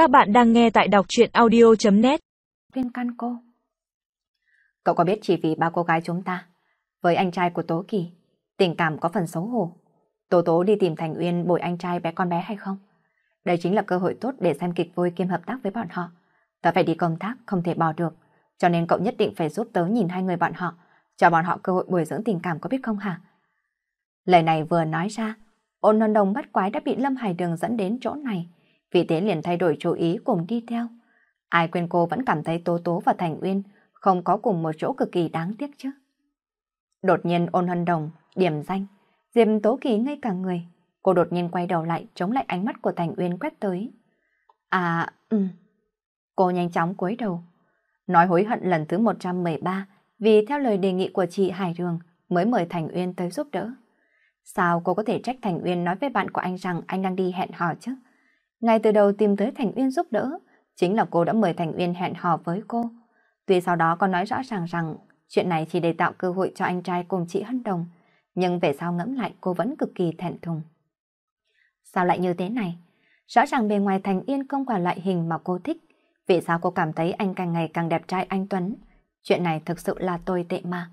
Các bạn đang nghe tại đọc truyện audio.net Viên căn cô Cậu có biết chỉ vì ba cô gái chúng ta với anh trai của Tố Kỳ tình cảm có phần xấu hổ Tố Tố đi tìm Thành Uyên bồi anh trai bé con bé hay không? Đây chính là cơ hội tốt để xem kịch vui kiêm hợp tác với bọn họ. Tớ phải đi công tác, không thể bỏ được. Cho nên cậu nhất định phải giúp tớ nhìn hai người bọn họ, cho bọn họ cơ hội bồi dưỡng tình cảm có biết không hả? Lời này vừa nói ra, ôn non đồng bắt quái đã bị Lâm Hải Đường dẫn đến chỗ này, vì thế liền thay đổi chú ý cùng đi theo. Ai quên cô vẫn cảm thấy Tố Tố và Thành Uyên không có cùng một chỗ cực kỳ đáng tiếc chứ. Đột nhiên ôn hân đồng, điểm danh, Diệp Tố Kỳ ngay cả người. Cô đột nhiên quay đầu lại chống lại ánh mắt của Thành Uyên quét tới. À, ừ. Cô nhanh chóng cúi đầu. Nói hối hận lần thứ 113 vì theo lời đề nghị của chị Hải Đường mới mời Thành Uyên tới giúp đỡ. Sao cô có thể trách Thành Uyên nói với bạn của anh rằng anh đang đi hẹn hò chứ? Ngay từ đầu tìm tới Thành Uyên giúp đỡ, chính là cô đã mời Thành Uyên hẹn hò với cô. Tuy sau đó có nói rõ ràng rằng chuyện này chỉ để tạo cơ hội cho anh trai cùng chị Hân Đồng, nhưng về sau ngẫm lại cô vẫn cực kỳ thẹn thùng. Sao lại như thế này? Rõ ràng bề ngoài Thành Yên không phải loại hình mà cô thích. Vì sao cô cảm thấy anh càng ngày càng đẹp trai anh Tuấn? Chuyện này thực sự là tồi tệ mà.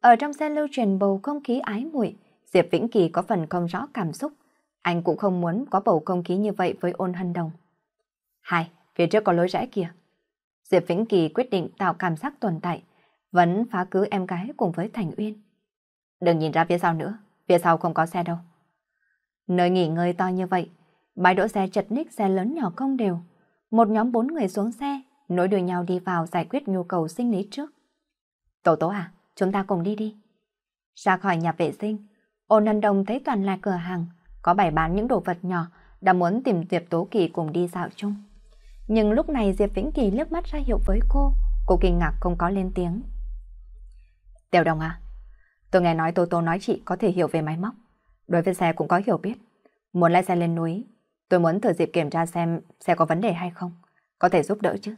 Ở trong xe lưu truyền bầu không khí ái muội, Diệp Vĩnh Kỳ có phần không rõ cảm xúc. Anh cũng không muốn có bầu không khí như vậy với ôn hân đồng. Hai, phía trước có lối rẽ kia. Diệp Vĩnh Kỳ quyết định tạo cảm giác tồn tại, vẫn phá cứ em gái cùng với Thành Uyên. Đừng nhìn ra phía sau nữa, phía sau không có xe đâu. Nơi nghỉ ngơi to như vậy, bãi đỗ xe chật ních xe lớn nhỏ không đều. Một nhóm bốn người xuống xe, nối đuôi nhau đi vào giải quyết nhu cầu sinh lý trước. Tổ tố à, chúng ta cùng đi đi. Ra khỏi nhà vệ sinh, ôn ân đồng thấy toàn là cửa hàng, có bày bán những đồ vật nhỏ, đã muốn tìm Diệp Tố Kỳ cùng đi dạo chung. Nhưng lúc này Diệp Vĩnh Kỳ liếc mắt ra hiệu với cô, cô kinh ngạc không có lên tiếng. Tiểu đồng à, tôi nghe nói Tô Tô nói chị có thể hiểu về máy móc, đối với xe cũng có hiểu biết. Muốn lái xe lên núi, tôi muốn thử dịp kiểm tra xem xe có vấn đề hay không, có thể giúp đỡ chứ.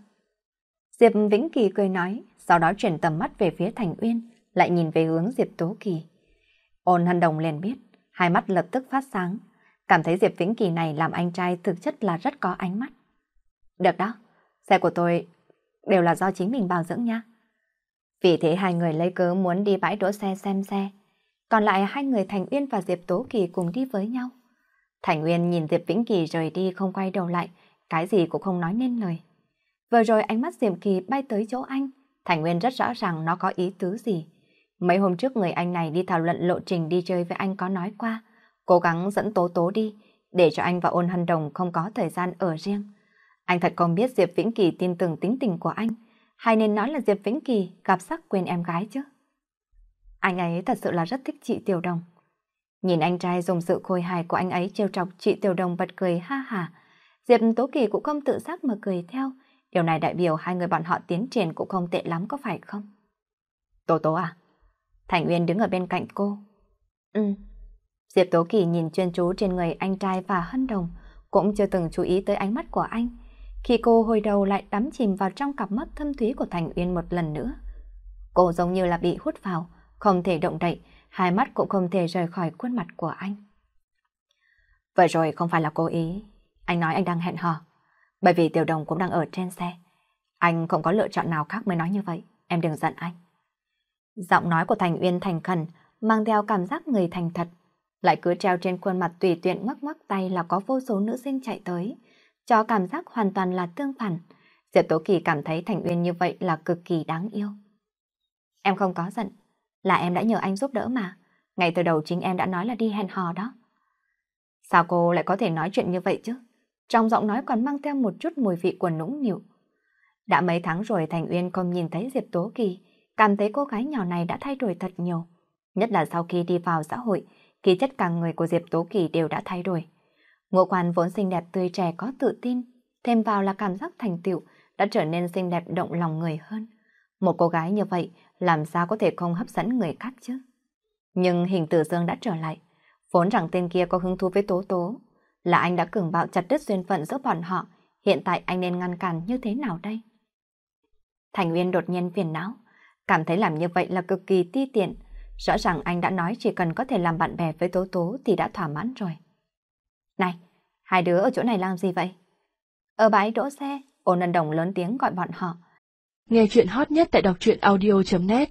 Diệp Vĩnh Kỳ cười nói, sau đó chuyển tầm mắt về phía Thành Uyên, lại nhìn về hướng Diệp Tố Kỳ. Ôn Hân Đồng liền biết, hai mắt lập tức phát sáng, cảm thấy Diệp Vĩnh Kỳ này làm anh trai thực chất là rất có ánh mắt. Được đó, xe của tôi đều là do chính mình bảo dưỡng nha. Vì thế hai người lấy cớ muốn đi bãi đỗ xe xem xe, còn lại hai người Thành Uyên và Diệp Tố Kỳ cùng đi với nhau. Thành Uyên nhìn Diệp Vĩnh Kỳ rời đi không quay đầu lại, cái gì cũng không nói nên lời. Vừa rồi ánh mắt Diệp Kỳ bay tới chỗ anh, Thành Nguyên rất rõ ràng nó có ý tứ gì. Mấy hôm trước người anh này đi thảo luận lộ trình đi chơi với anh có nói qua, cố gắng dẫn Tố Tố đi, để cho anh và ôn hân đồng không có thời gian ở riêng. Anh thật không biết Diệp Vĩnh Kỳ tin tưởng tính tình của anh, hay nên nói là Diệp Vĩnh Kỳ gặp sắc quên em gái chứ. Anh ấy thật sự là rất thích chị Tiểu Đồng. Nhìn anh trai dùng sự khôi hài của anh ấy trêu chọc chị Tiểu Đồng bật cười ha hà. Diệp Tố Kỳ cũng không tự giác mà cười theo. Điều này đại biểu hai người bọn họ tiến triển cũng không tệ lắm có phải không? Tố Tố à? Thành Uyên đứng ở bên cạnh cô. Ừ. Diệp Tố Kỳ nhìn chuyên chú trên người anh trai và hân đồng, cũng chưa từng chú ý tới ánh mắt của anh. Khi cô hồi đầu lại đắm chìm vào trong cặp mắt thâm thúy của Thành Uyên một lần nữa. Cô giống như là bị hút vào, không thể động đậy, hai mắt cũng không thể rời khỏi khuôn mặt của anh. Vậy rồi không phải là cố ý, anh nói anh đang hẹn hò, bởi vì tiểu đồng cũng đang ở trên xe. Anh không có lựa chọn nào khác mới nói như vậy, em đừng giận anh. Giọng nói của Thành Uyên thành khẩn, mang theo cảm giác người thành thật, lại cứ treo trên khuôn mặt tùy tiện ngoắc ngoắc tay là có vô số nữ sinh chạy tới, cho cảm giác hoàn toàn là tương phản. Diệp Tố Kỳ cảm thấy Thành Uyên như vậy là cực kỳ đáng yêu. Em không có giận, là em đã nhờ anh giúp đỡ mà. Ngay từ đầu chính em đã nói là đi hẹn hò đó. Sao cô lại có thể nói chuyện như vậy chứ? Trong giọng nói còn mang theo một chút mùi vị của nũng nịu. Đã mấy tháng rồi Thành Uyên không nhìn thấy Diệp Tố Kỳ, cảm thấy cô gái nhỏ này đã thay đổi thật nhiều. Nhất là sau khi đi vào xã hội, khí chất cả người của Diệp Tố Kỳ đều đã thay đổi. Ngộ quan vốn xinh đẹp tươi trẻ có tự tin, thêm vào là cảm giác thành tựu đã trở nên xinh đẹp động lòng người hơn. Một cô gái như vậy làm sao có thể không hấp dẫn người khác chứ? Nhưng hình tử dương đã trở lại. Vốn rằng tên kia có hứng thú với Tố Tố. Là anh đã cường bạo chặt đứt duyên phận giữa bọn họ. Hiện tại anh nên ngăn cản như thế nào đây? Thành Uyên đột nhiên phiền não. Cảm thấy làm như vậy là cực kỳ ti tiện. Rõ ràng anh đã nói chỉ cần có thể làm bạn bè với Tố Tố thì đã thỏa mãn rồi. Này, hai đứa ở chỗ này làm gì vậy? Ở bãi đỗ xe, ôn ân đồng lớn tiếng gọi bọn họ. Nghe chuyện hot nhất tại đọc truyện audio.net